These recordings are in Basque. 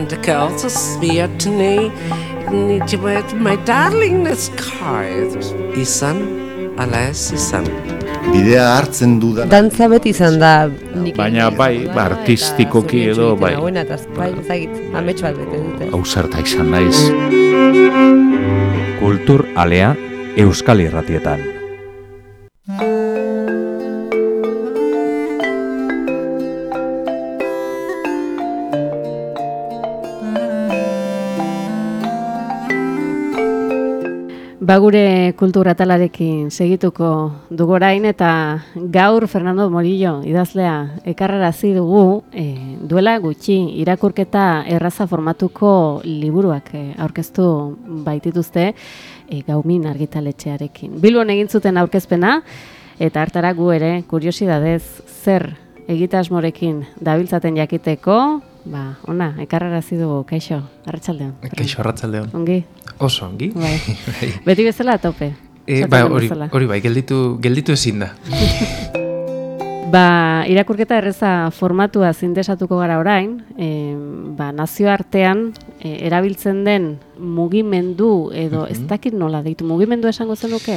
And the girls swear to me, need you with my darling this car. Izan, ala ez izan. Bidea hartzen dudan Dantza beti izan da nik Baina bai, ba, artistikoki edo, bai. Hauena, eta bai, ezagit, amets bat bete dute. Ausarta izan naiz. Kultur alea Euskal Irratietan. Ba gure kultura talarekin segituko dugorain eta gaur Fernando Morillo idazlea ekarrarazi dugu e, duela gutxi irakurketa erraza formatuko liburuak e, aurkeztu baitituzte e, gaumin argitaletxearekin. Bilbon egin zuten aurkezpena eta hartara gu ere kuriosidadez zer egitasmorekin dabiltzaten jakiteko Ba, ona, ekarrarazi dugu, kaixo, arratsaldeon. Kaixo, arratsaldeon. Ongi, Oso ongi. bai. Bai. Beti bezala tope. E, ba, hori, hori bai, gelditu, gelditu ezin da. Ba, irakurketa erreza formatua zindesatuko gara orain, e, ba, nazioartean e, erabiltzen den mugimendu edo ez dakit nola deitu, mugimendu esango zenuke?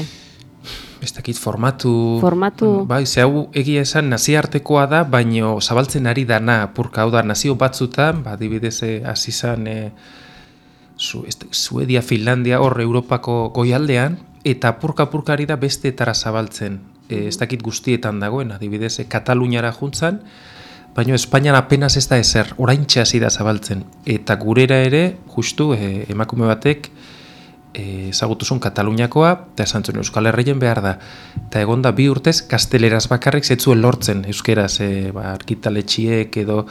Ez dakit formatu... Formatu- Bai, ze hau egia esan naziartekoa da, baino zabaltzen ari dana apurka, hau da, nazio batzutan, ba, dibidez, eh, hasi izan eh, Su, ez, Suedia, Finlandia, hor Europako goialdean, eta apurka apurka ari da besteetara zabaltzen. E, ez dakit guztietan dagoen, adibidez, eh, Kataluniara juntzan, baina Espainian apenas ez da ezer, oraintxe hasi da zabaltzen. Eta gurera ere, justu, eh, emakume batek, eh, ezagutuzun Kataluniakoa, eta esan zuen Euskal Herrien behar da. Eta egon da bi urtez, gazteleraz bakarrik zetzuen lortzen, euskeraz, e, ba, arkitaletxiek edo,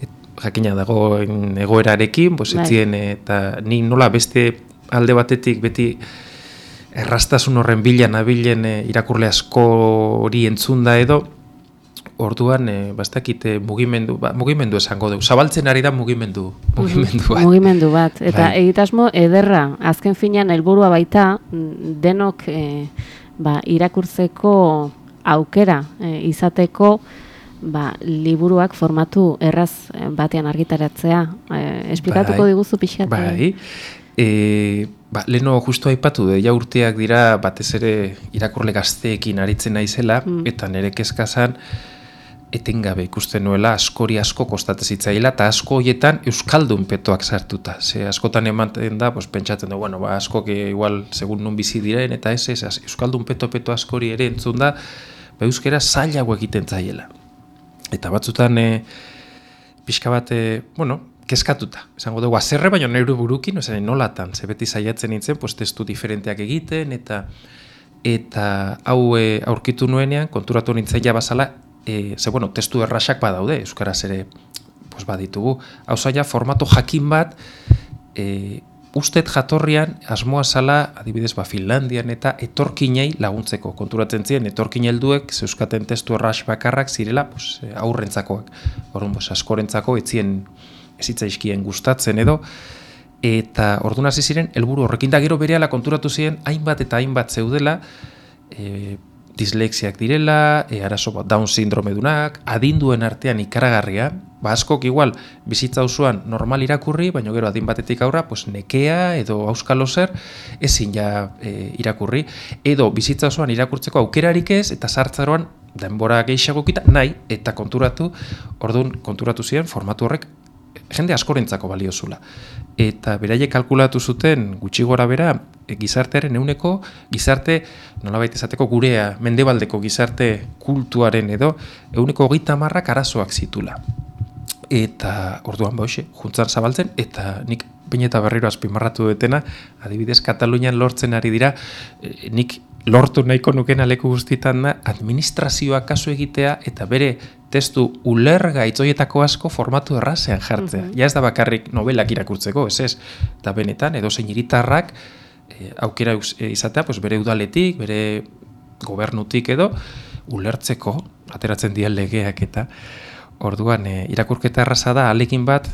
et, jakina dagoen egoerarekin, pues, Bai. etzien, eh, eta ni nola beste alde batetik beti errastasun horren bila nabilen e, irakurle asko hori entzunda edo, orduan, e, bastakit, e, mugimendu, ba, mugimendu esango dugu. Zabaltzen ari da mugimendu, mugimendu bat. Mugimendu bat. Eta Bai. egitasmo ederra, azken finean helburua baita, denok e, ba, irakurtzeko aukera e, izateko ba, liburuak formatu erraz e, batean argitaratzea. E, esplikatuko Bai. diguzu pixkat? Bai, e, ba, leno justu aipatu ja urteak dira batez ere irakurle gazteekin aritzen naizela, Mm. eta nire kezkazan etengabe ikusten nuela askori asko kostate zitzaila, eta asko hoietan euskaldun petoak sartuta. Ze askotan ematen da, pues, pentsatzen du, bueno, ba, asko que igual segun nun bizi diren, eta ez, ez, euskaldun peto-peto askori ere entzun da, ba, euskera zailago egiten zaiela. Eta batzutan, e, pixka bat, e, bueno, kezkatuta. Esango dugu, azerre baino neure burukin, ozen, nolatan, ze beti saiatzen nintzen, pues, testu diferenteak egiten, eta eta hau e, aurkitu nuenean, konturatu nintzen ja bazala, e, ze, bueno, testu errasak badaude, euskaraz ere, pues, baditugu. Hau zaila, formato jakin bat, e, ustet jatorrian, asmoa zala, adibidez, ba, Finlandian eta etorkinei laguntzeko. Konturatzen ziren, etorkin helduek, zeuskaten testu erras bakarrak zirela, pues, e, aurrentzakoak. Orduan, pues, askorentzako, etzien ezitzaizkien gustatzen edo, eta orduan hasi ziren, helburu horrekin da gero berehala konturatu ziren, hainbat eta hainbat zeudela, e, dislexiak direla, e, arazo bat Down sindromedunak, adinduen artean ikaragarria, ba askok igual bizitza osoan normal irakurri, baina gero adin batetik aurra, pues nekea edo auskalo zer ezin ja e, irakurri, edo bizitza osoan irakurtzeko aukerarik ez, eta sartzaroan denbora gehiago kita nahi, eta konturatu, orduan konturatu ziren formatu horrek jende askorentzako baliozula. Eta beraiek kalkulatu zuten gutxi gora bera e, gizartearen euneko, gizarte nolabait esateko gurea, mendebaldeko gizarte kultuaren edo euneko hogeita marrak arazoak zitula. Eta orduan ba hoxe, juntzan zabaltzen, eta nik bain eta berriro azpimarratu dutena, adibidez Katalunian lortzen ari dira, e, nik lortu nahiko nukena leku guztietan da, administrazioa kasu egitea eta bere testu ulerga itzoietako asko formatu errazean jartzea. Ja ez da bakarrik novelak irakurtzeko, ez ez, eta benetan, edo zein hiritarrak e, aukera eus- e, izatea, pues bere udaletik, bere gobernutik edo, ulertzeko, ateratzen dien legeak eta orduan e, irakurketa erraza da, alekin bat,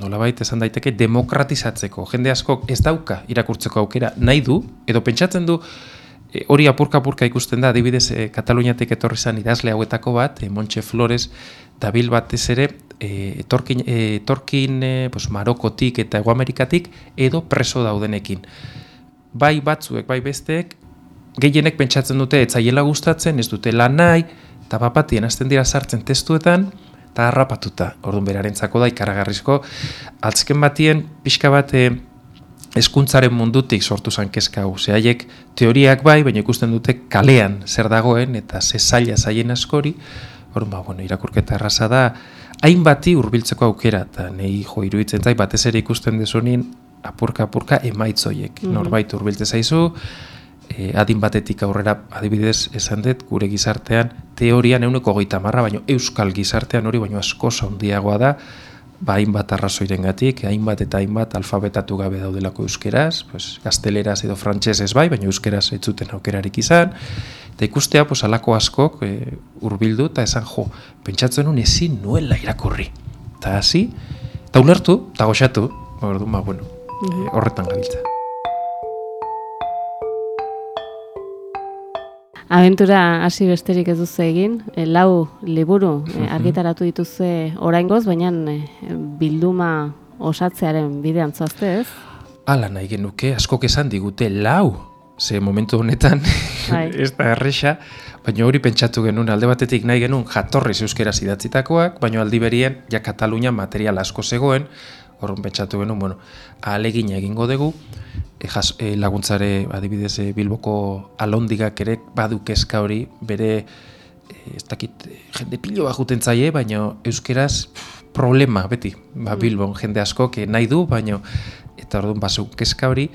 nolabait esan daiteke demokratizatzeko. Jende askok ez dauka irakurtzeko aukera nahi du, edo pentsatzen du, e, hori apurka-apurka ikusten da, adibidez e, Kataluniatik etorri zan idazle hauetako bat, e, Montxe Flores, dabil batez ere, e, etorkin, etorkin e, pues, Marokotik eta Ego Amerikatik edo preso daudenekin. Bai batzuek, bai besteek, gehienek pentsatzen dute etzaiela gustatzen, ez dute lan nahi, eta bapatien hasten dira sartzen testuetan, eta harrapatuta, orduan berarentzako da ikaragarrizko, altzken batien, pixka bat, eskuntzaren mundutik sortu zan kezka hau. Ze haiek teoriak bai, baina ikusten dute kalean zer dagoen eta ze zaila zaien askori, hor ba, bueno, irakurketa erraza da, hainbati hurbiltzeko aukera, eta nahi jo iruditzen zai, batez ere ikusten dezunin, apurka apurka emaitzoiek. Mm Norbait hurbiltze zaizu, e, adin batetik aurrera adibidez esan dut gure gizartean teorian euneko goita marra, baino euskal gizartean hori baino asko handiagoa da, ba, hainbat arrazoirengatik, hainbat eta hainbat alfabetatu gabe daudelako euskeraz, pues, gazteleraz edo frantsesez bai, baina euskeraz ez zuten aukerarik izan, eta ikustea pues, alako askok e, urbildu, eta esan jo, pentsatzen nun ezin nuela irakurri. Eta hasi, eta ulertu, eta goxatu, ba, bueno, e, horretan gabiltza. Aventura hasi besterik ez duzu egin, e, lau liburu e, argitaratu dituzue oraingoz, baina e, bilduma osatzearen bidean zoazte ez? Ala nahi genuke, askok esan digute lau, ze momentu honetan bai. ez da erresa, baina hori pentsatu genuen alde batetik nahi genuen jatorriz euskera idatzitakoak, baina aldi berien ja Katalunia material asko zegoen, horren pentsatu genuen, bueno, alegin egingo dugu, jas, e, laguntzare adibidez e, Bilboko alondigak ere badu kezka hori bere e, ez dakit jende pilo bat juten zaie, baina euskeraz problema beti, ba, mm. Bilbon jende asko que nahi du, baina eta orduan basu kezka hori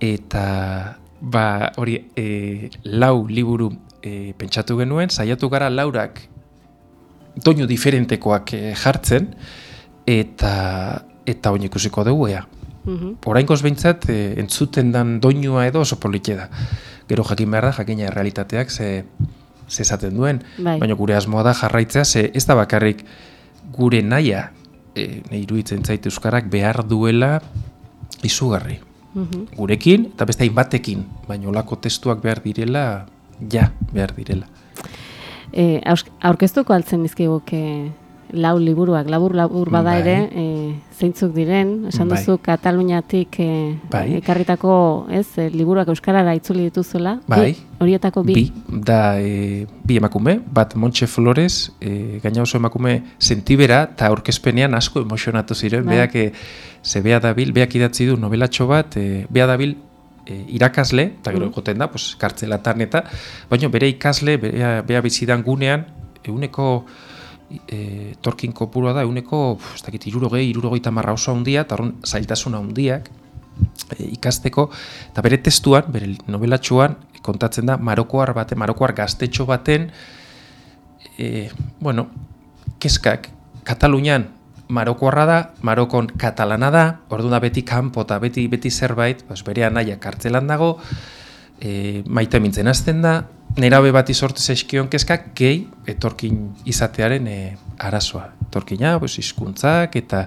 eta ba hori e, lau liburu e, pentsatu genuen, saiatu gara laurak doinu diferentekoak e, jartzen eta eta oin ikusiko dugu ea. -hmm. Oraingoz behintzat, e, entzuten dan doinua edo oso politxe da. Gero jakin behar da, jakina realitateak ze, ze esaten duen. Bai. Baina gure asmoa da jarraitzea, ze ez da bakarrik gure naia, e, nahi iruditzen zait Euskarak behar duela izugarri. Mm Gurekin, eta beste batekin, baina olako testuak behar direla, ja, behar direla. E, aurkeztuko altzen izkiguke lau liburuak, labur labur bada bai. ere, e, zeintzuk diren, esan bai. duzu Kataluniatik e, bai. ekarritako, ez, e, liburuak euskarara itzuli dituzuela. Bai. horietako bi. Bi, da, e, bi emakume, bat Montxe Flores, e, gaina oso emakume sentibera, eta aurkezpenean asko emozionatu ziren, bai. beak, e, ze bea dabil, beak idatzi du novelatxo bat, e, bea dabil, e, irakasle, eta gero mm. da, pues, kartzelatan eta, baina bere ikasle, bea, bea bizidan gunean, eguneko e, torkin kopurua da, eguneko, ez dakit, irurogei, irurogei tamarra oso handia, eta horren zailtasun handiak e, ikasteko, eta bere testuan, bere novelatxuan, kontatzen da, marokoar baten, marokoar gaztetxo baten, e, bueno, keskak, Katalunian marokoarra da, marokon katalana da, ordu da beti kanpo eta beti, beti zerbait, bas, bere anaia kartzelan dago, e, maite mintzen azten da, nerabe bat izortu zeizkion kezkak gehi etorkin izatearen e, arazoa. Etorkina, pues, izkuntzak eta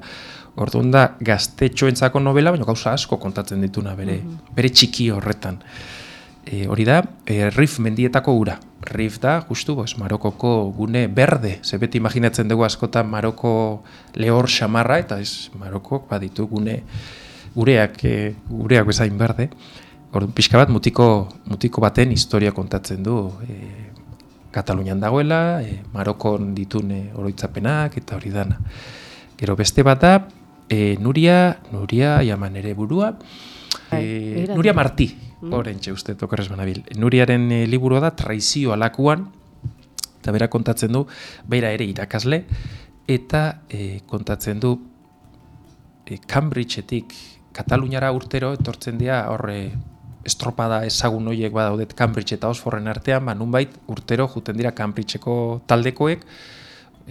orduan da gaztetxoentzako novela, baina gauza asko kontatzen dituna bere, mhm. bere txiki horretan. E, hori da, e, Rif mendietako ura. Rif da, justu, pues, Marokoko gune berde. Ze beti imaginatzen dugu askotan Maroko lehor xamarra, eta ez Marokok baditu gune gureak, e, gureak bezain berde. Orduan pixka bat mutiko, mutiko baten historia kontatzen du e, Katalunian dagoela, e, Marokon ditune oroitzapenak eta hori dana. Gero beste bat da, e, Nuria, Nuria jaman ere burua, e, Nuria Marti, mm. horrentxe uste tokarrez banabil. Nuriaren e, liburua da, traizio alakuan, eta bera kontatzen du, bera ere irakasle, eta e, kontatzen du e, Cambridgeetik Kataluniara urtero etortzen dira horre estropada ezagun horiek badaudet Cambridge eta Oxforden artean, ba, nunbait urtero juten dira Cambridgeko taldekoek,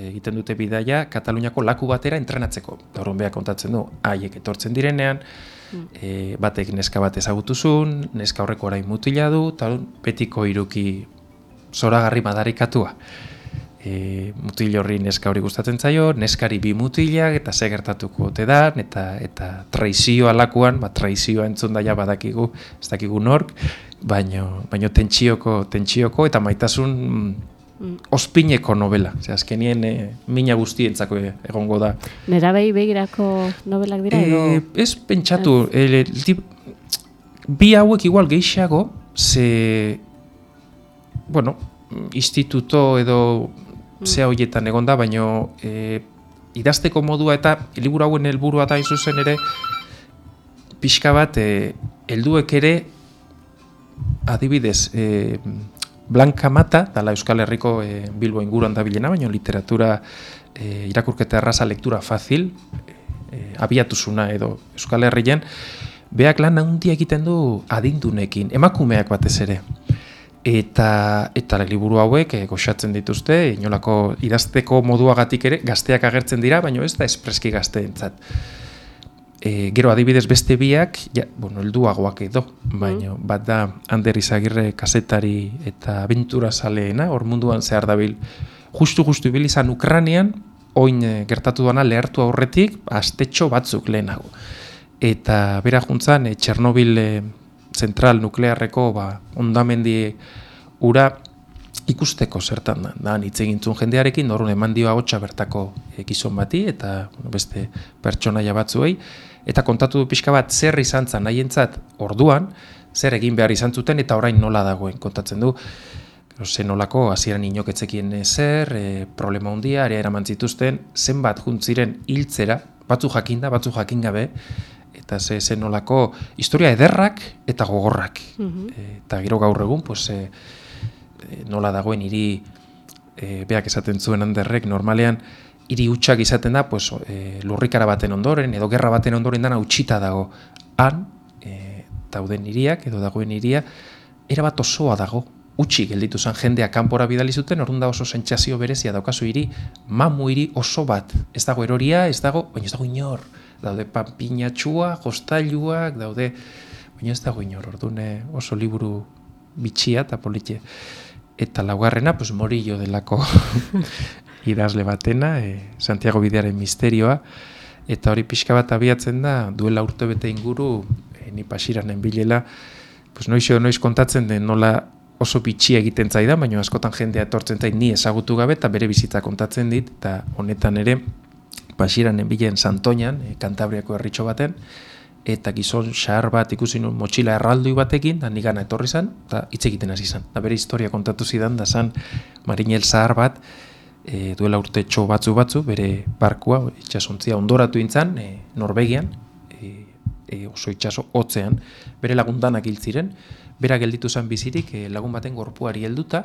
egiten dute bidaia Kataluniako laku batera entrenatzeko. Horren behar kontatzen du, haiek etortzen direnean, mm. e, batek neska bat ezagutuzun, neska horreko orain mutila du, eta betiko iruki zoragarri madarikatua e, mutil horri neska hori gustatzen zaio, neskari bi mutilak eta ze gertatuko ote da, eta, eta traizio alakuan, ba, traizioa entzun daia badakigu, ez dakigu nork, baino, baino tentsioko, tentsioko eta maitasun ospineko novela. Ze azkenien e, mina guztientzako e, egongo da. Nerabei begirako novelak dira edo? E, ez pentsatu, e, tip, bi hauek igual gehiago, ze, bueno, instituto edo zea horietan egon da, baino e, idazteko modua eta liburu hauen helburua da zuzen ere pixka bat e, helduek ere adibidez e, Blanca Mata, dala Euskal Herriko e, Bilbo inguruan da bilena, baina literatura e, irakurketa erraza lektura fazil, e, abiatuzuna edo Euskal Herrien, beak lan handia egiten du adindunekin, emakumeak batez ere. Eta, eta liburu hauek e, goxatzen dituzte, inolako idazteko moduagatik ere, gazteak agertzen dira, baina ez da espreski gazteentzat. E, gero adibidez beste biak, ja, bueno, helduagoak edo, baina bat da Ander Izagirre kasetari eta abentura saleena, hor munduan zehar dabil, justu-justu ibil izan Ukranian, oin e, gertatu duana lehartu aurretik, astetxo batzuk lehenago. Eta bera juntzan, e, Txernobil e, zentral nuklearreko ba, ondamendi ura ikusteko zertan da. Da, hitz egintzun jendearekin, norun eman dio agotxa bertako e, gizon bati, eta beste pertsonaia batzuei, eta kontatu du pixka bat zer izan zan nahientzat orduan, zer egin behar izan zuten, eta orain nola dagoen kontatzen du, ze nolako hasieran inoketzekien zer, e, problema handia, ere eraman zituzten, zenbat juntziren hiltzera, batzu jakinda, batzu jakin gabe, eta ze, ze nolako historia ederrak eta gogorrak. E, eta gero gaur egun, pues, e, e, nola dagoen hiri e, beak esaten zuen handerrek, normalean hiri hutsak izaten da pues, e, lurrikara baten ondoren, edo gerra baten ondoren dana utxita dago. Han, e, dauden hiriak, edo dagoen hiria, erabat osoa dago, utxi gelditu zen jendea kanpora bidali zuten, orrun da oso sentsazio berezia daukazu hiri, mamu hiri oso bat. Ez dago eroria, ez dago, baina ez dago inor daude panpinatxua, jostailuak, daude, baina ez dago inor, orduan oso liburu bitxia eta politxe. Eta laugarrena, pues, morillo delako idazle batena, e, Santiago Bidearen misterioa, eta hori pixka bat abiatzen da, duela urte bete inguru, e, ni pasiranen bilela, pues, noiz noiz kontatzen den nola oso bitxia egiten zaida, baina askotan jendea etortzen zait ni ezagutu gabe eta bere bizitza kontatzen dit, eta honetan ere, Basiran enbilen Santoñan, e, Kantabriako herritxo baten, eta gizon xahar bat ikusi nun motxila erraldui batekin, da nigana etorri zen, eta hitz egiten hasi zen. Da bere historia kontatu zidan, da zan marinel zahar bat, e, duela urte txo batzu batzu, bere barkua, itxasontzia ondoratu intzan, e, Norvegian, e, e, oso itxaso hotzean, bere lagundanak hil ziren, bera gelditu zen bizirik e, lagun baten gorpuari helduta,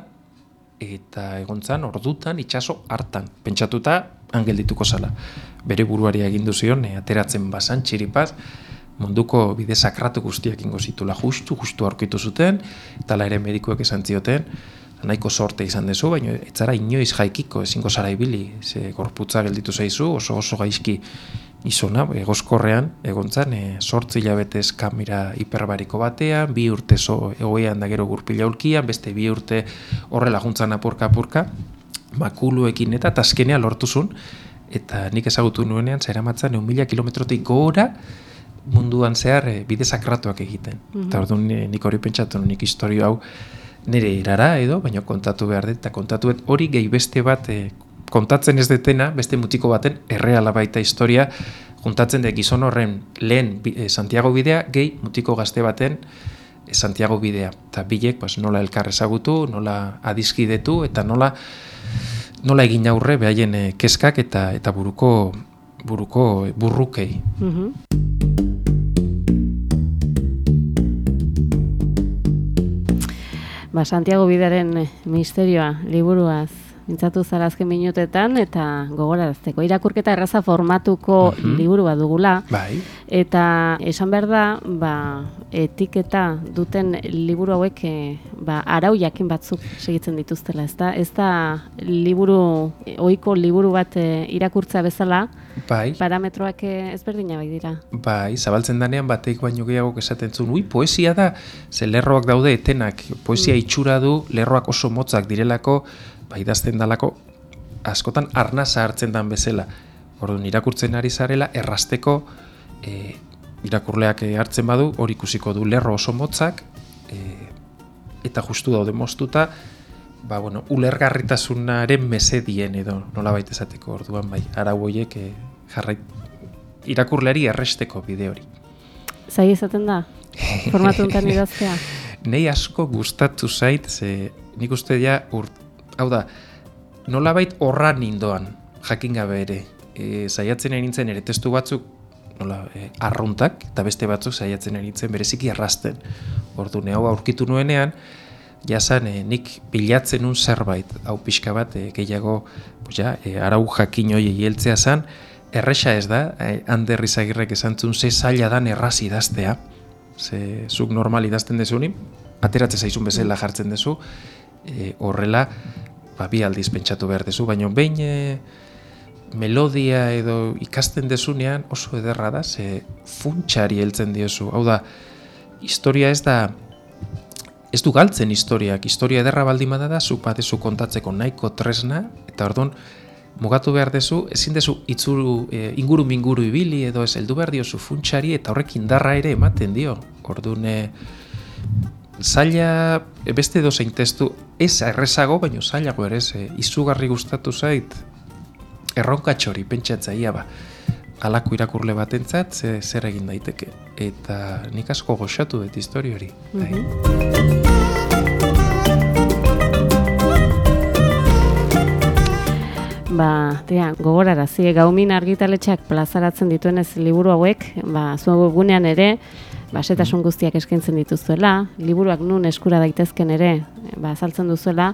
eta egontzan ordutan itxaso hartan, pentsatuta angeldituko zala. Bere buruari agindu zion, e, ateratzen basan txiripaz, munduko bide sakratu guztiak ingo zitula justu, justu aurkitu zuten, eta ere medikuek esan zioten, nahiko sorte izan dezu, baina etzara inoiz jaikiko, ezingo zara ibili, ze gorputza gelditu zaizu, oso oso gaizki izona, egoskorrean, egontzan, e, sortzi hilabetez kamera hiperbariko batean, bi urte zo egoean da gero gurpila ulkian, beste bi urte horrela juntzan apurka-apurka, makuluekin eta taskenea lortuzun, eta nik ezagutu nuenean, zera matzan, egun mila kilometrotik gora, munduan zehar e, bide sakratuak egiten. Mm Eta orduan nik hori pentsatu nik historio hau nire irara edo, baina kontatu behar dut, eta kontatu hori gehi beste bat e, kontatzen ez detena, beste mutiko baten, erreala baita historia, juntatzen de gizon horren lehen e, Santiago bidea, gehi mutiko gazte baten e, Santiago bidea. Eta bilek pues, nola elkar ezagutu, nola adizkidetu, eta nola nola egin aurre behaien e, keskak eta eta buruko buruko burrukei. Mm Ba, Santiago Bidaren misterioa liburuaz mintzatu zara azken minutetan, eta gogorarazteko irakurketa erraza formatuko mm liburu bat dugula. Bai. Eta esan behar da, ba, etiketa duten liburu hauek eh, ba, arau jakin batzuk segitzen dituztela, ez da? Ez da liburu, ohiko liburu bat e, irakurtza bezala, bai. parametroak eh, ezberdina bai dira. Bai, zabaltzen danean bateik baino gehiago esaten zuen, ui, poesia da, ze lerroak daude etenak, poesia mm. itxura du, lerroak oso motzak direlako, idazten dalako askotan arnasa hartzen dan bezala. Orduan irakurtzen ari zarela errasteko e, irakurleak hartzen badu hori ikusiko du lerro oso motzak e, eta justu daude moztuta ba, bueno, ulergarritasunaren mesedien edo nolabait esateko orduan bai arau horiek eh, jarrai irakurleari erresteko bide hori. Zai izaten da? Formatu enten idaztea? Nei asko gustatu zait, ze nik uste ja, ur, hau da, nolabait horra nindoan, jakin gabe ere. E, zaiatzen ari nintzen ere testu batzuk, nola, e, arruntak, eta beste batzuk zaiatzen ari nintzen bereziki errasten. Ordu, hau aurkitu nuenean, jasan e, nik bilatzen un zerbait, hau pixka bat, e, gehiago, pues ja, e, arau jakin hoi hieltzea zan, erresa ez da, e, Ander Izagirrek esantzun, ze zaila dan erraz idaztea, ze zuk normal idazten dezunin, ateratzen zaizun bezala jartzen dezu, e, horrela, ba, bi aldiz pentsatu behar dezu, baina behin e, melodia edo ikasten dezunean oso ederra da, ze funtsari heltzen diozu. Hau da, historia ez da, ez du galtzen historiak, historia ederra baldin bada da, zuk badezu kontatzeko nahiko tresna, eta orduan, mugatu behar dezu, ezin dezu itzuru, e, inguru minguru ibili edo ez heldu behar diozu funtsari eta horrek indarra ere ematen dio. Orduan, zaila beste edo zein testu ez errezago, baino zailago ere ez, e, izugarri gustatu zait erronkatxori pentsatzaia ba alako irakurle batentzat ze, zer egin daiteke. Eta nik asko goxatu dut histori hori. Bai. Ba, tia, gogorara, zi, gaumin argitaletxeak plazaratzen dituenez liburu hauek, ba, zuen gunean ere, basetasun guztiak eskaintzen dituzuela, liburuak nun eskura daitezken ere, ba, azaltzen duzuela,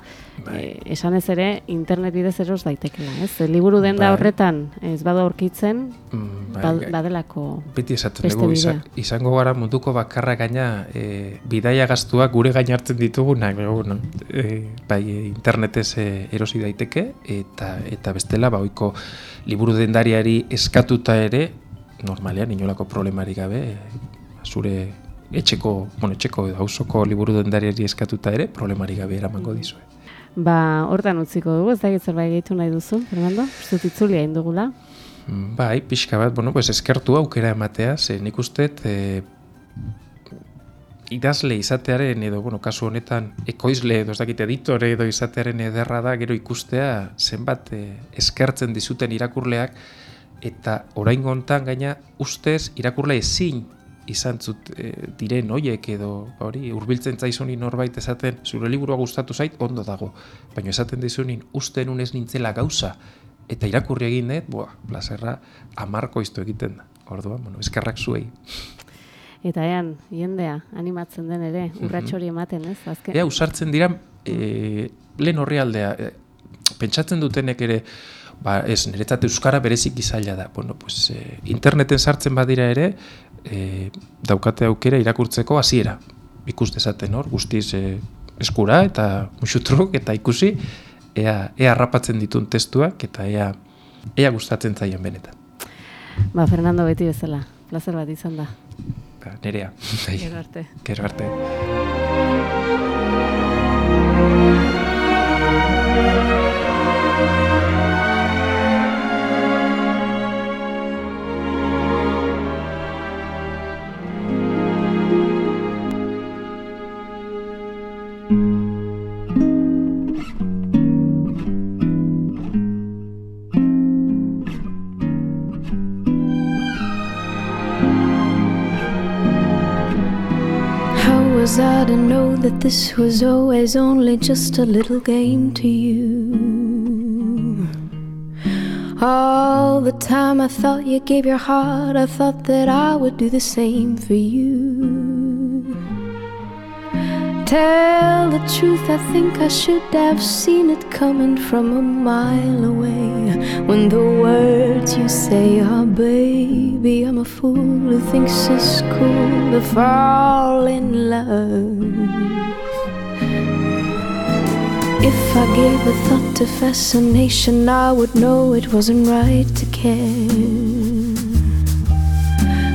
e, esan ez ere, internet bidez eros daitekela, ez? Liburu den da Bai. horretan, ez badu aurkitzen, Mm, bai, ba, gai- badelako... Beti esaten dugu, izan, izango gara munduko bakarra gaina e, bidaia gaztuak gure gain hartzen ditugunak, e, bai, internetez e, erosi daiteke, eta eta bestela, ba, oiko liburu dendariari eskatuta ere, normalean, inolako problemari gabe, zure etxeko, bueno, etxeko edo hausoko liburu dendariari eskatuta ere, problemari gabe eramango dizue. Ba, hortan utziko dugu, ez da zerbait gehitu nahi duzu, Fernando? Dut itzuli egin dugula. Mm, Bai, pixka bat, bueno, pues eskertu aukera ematea, ze nik uste e, idazle izatearen edo, bueno, kasu honetan ekoizle edo ez dakit editore edo izatearen ederra da gero ikustea zenbat e, eskertzen dizuten irakurleak eta orain hontan gaina ustez irakurle ezin izan zut e, diren hoiek edo ba hori hurbiltzen zaizunin norbait esaten zure liburua gustatu zait ondo dago baina esaten dizunin uste nun ez nintzela gauza eta irakurri egin dut, boa, plazerra amarko iztu egiten da. Orduan, bueno, eskerrak zuei. Eta ean, jendea, animatzen den ere, Mhm. urrats hori ematen, ez? Azken, Ea, usartzen dira, e, lehen horri aldea, e, pentsatzen dutenek ere, ba, ez, niretzat euskara berezik izaila da. Bueno, pues, e, interneten sartzen badira ere, e, daukate aukera irakurtzeko hasiera. Ikus dezaten hor, guztiz e, eskura eta musutruk eta ikusi, ea, ea harrapatzen ditun testuak eta ea, ea gustatzen zaien benetan. Ba, Fernando beti bezala, plazer bat izan da. Ba, nerea. Bai. Gero arte. Gero arte. This was always only just a little game to you? All the time I thought you gave your heart, I thought that I would do the same for you. Tell the truth, I think I should have seen it coming from a mile away. When the words you say are, baby, I'm a fool who thinks it's cool to fall in love. If I gave a thought to fascination, I would know it wasn't right to care.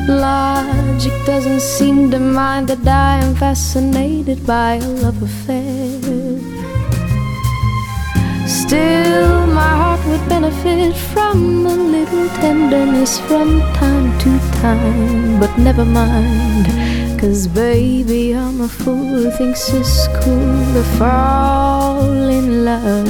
Logic doesn't seem to mind that I am fascinated by a love affair. Still, my heart would benefit from a little tenderness from time to time. But never mind, Cause baby, I'm a fool who thinks it's cool to fall love.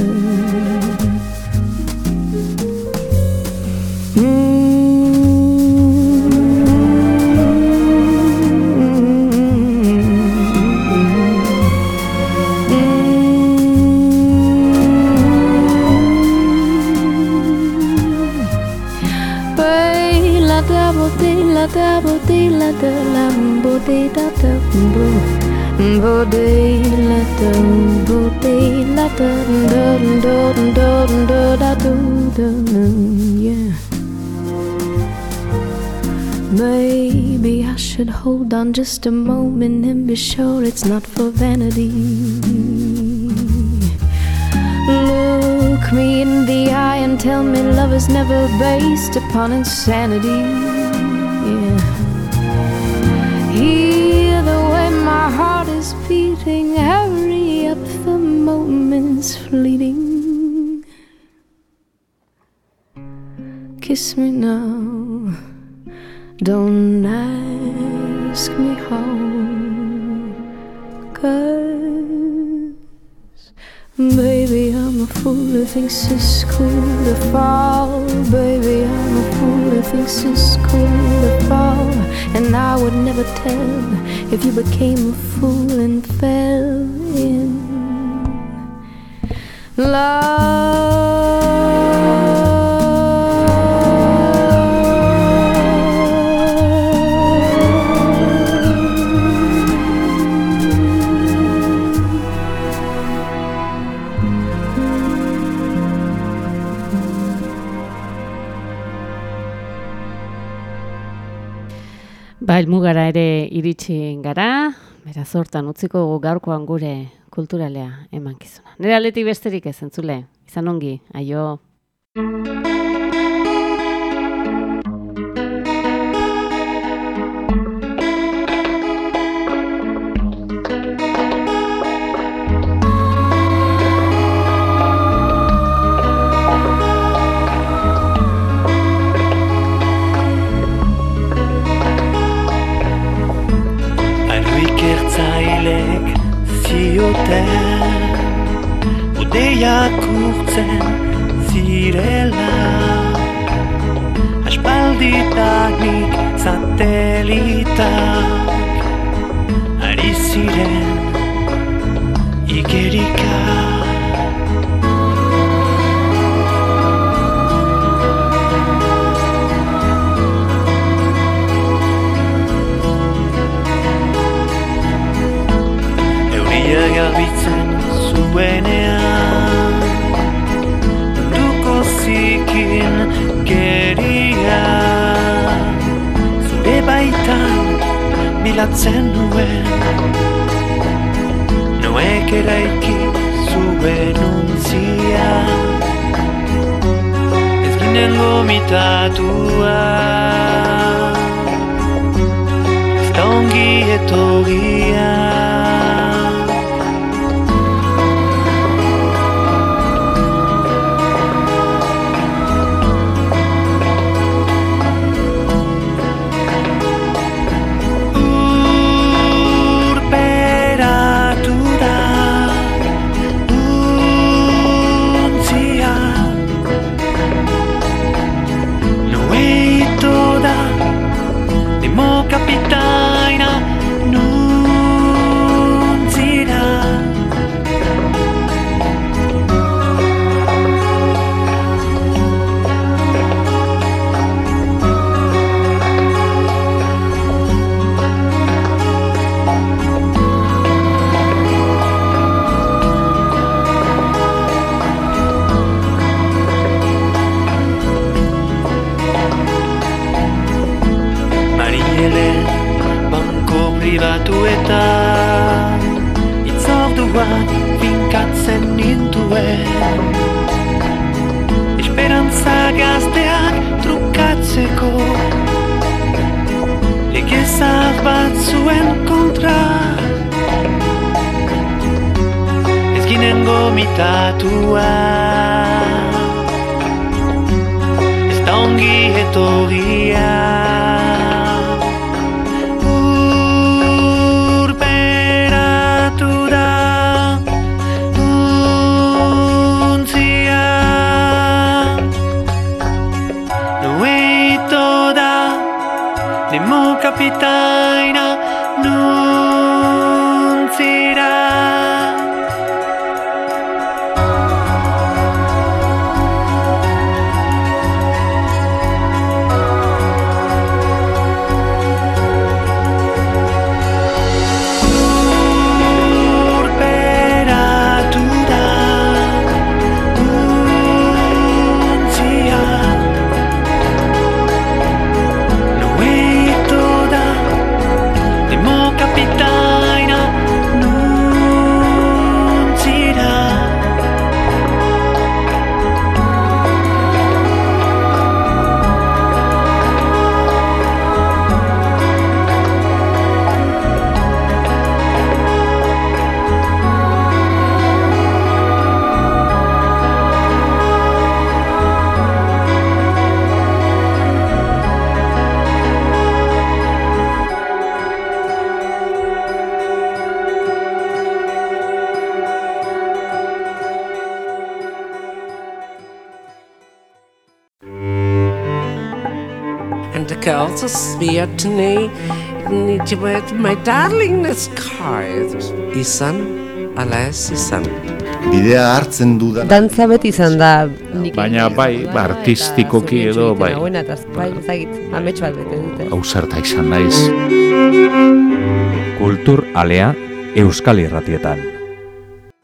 ta bồ tê la tơ làm bồ tê ta tơ bồ bồ tê la tơ Maybe I should hold on just a moment and be sure it's not for vanity. Look me in the eye and tell me love is never based upon insanity. Moment's fleeting. Kiss me now, don't ask me how. Cause Baby, I'm a fool who thinks it's cool to fall. Baby, I'm a fool who thinks it's cool to fall. And I would never tell if you became a fool and fell in. Ba, elmugara ere iritsi gara, beraz hortan utziko gaurkoan gure kulturalea emankizuna. Nire aletik besterik ez entzule, izan ongi, aio. Satelitak Ari ziren ikerika bilatzen nuen. Noek eraiki zuen untzia Ez ginen gomitatua Ez da ongi etorria maitatua Ez stongi e togia ur da funcia leito da de mo capitaina nun sera Sweet to me. Need you with my darling this car. Izan, ala ez izan. Bidea hartzen dudan Dantza beti izan da Baina bai, ba, artistikoki edo, bai. Hauena, eta bai, ezagit, amets bat bete dute. Hau zerta izan naiz. Kultur alea Euskal Irratietan.